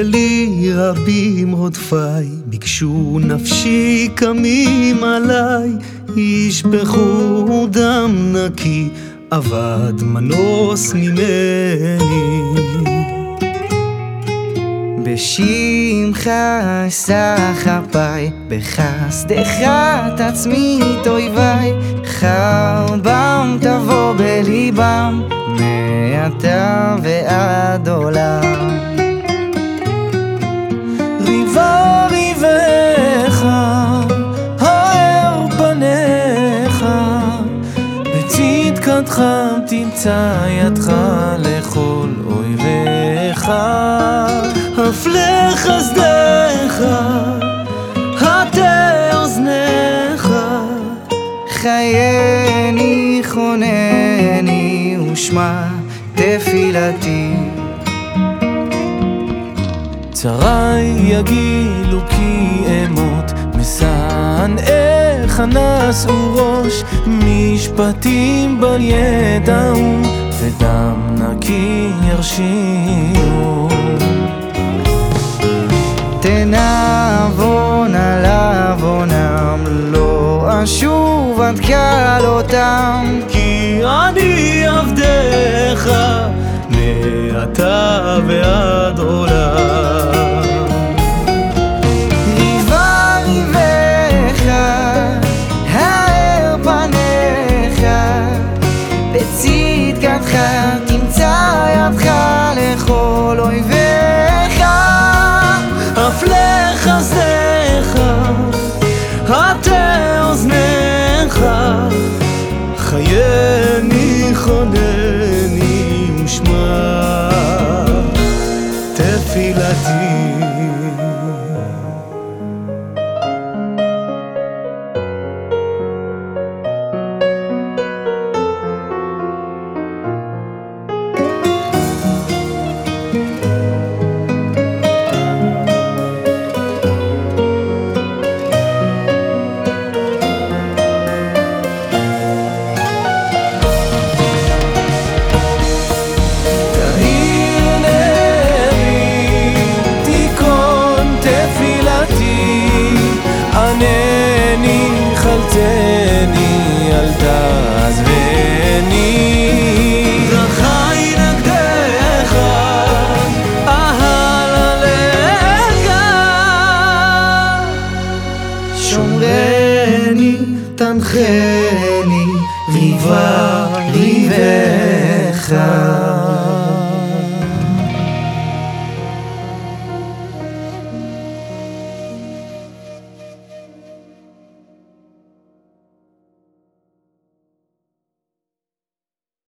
אלי, רבים רודפיי, ביקשו נפשי קמים עליי, ישפכו דם נקי, אבד מנוס ממני. בשמך אשא כפיי, בחסדך תצמית אויביי, חרבם תבוא בליבם, מעתה ועד עולם. בצדקתך תמצא ידך לכל אויביך. הפלא חסדך, הטה אוזניך, חייני חונני ושמע תפילתי. צרי יגילו כי אמות, משנאיך נשאו ראש, משפטים בל ידעו, ודם נקי ירשיעו. תן עוון על עוונם, לא אשוב עד כלותם. כי אני עבדך, מעתה ועד עולם. תפילתי. תפילתי, ענני חלצני, אל תעזבני. דרכי נגדך, תנחני, ריבה ריבך.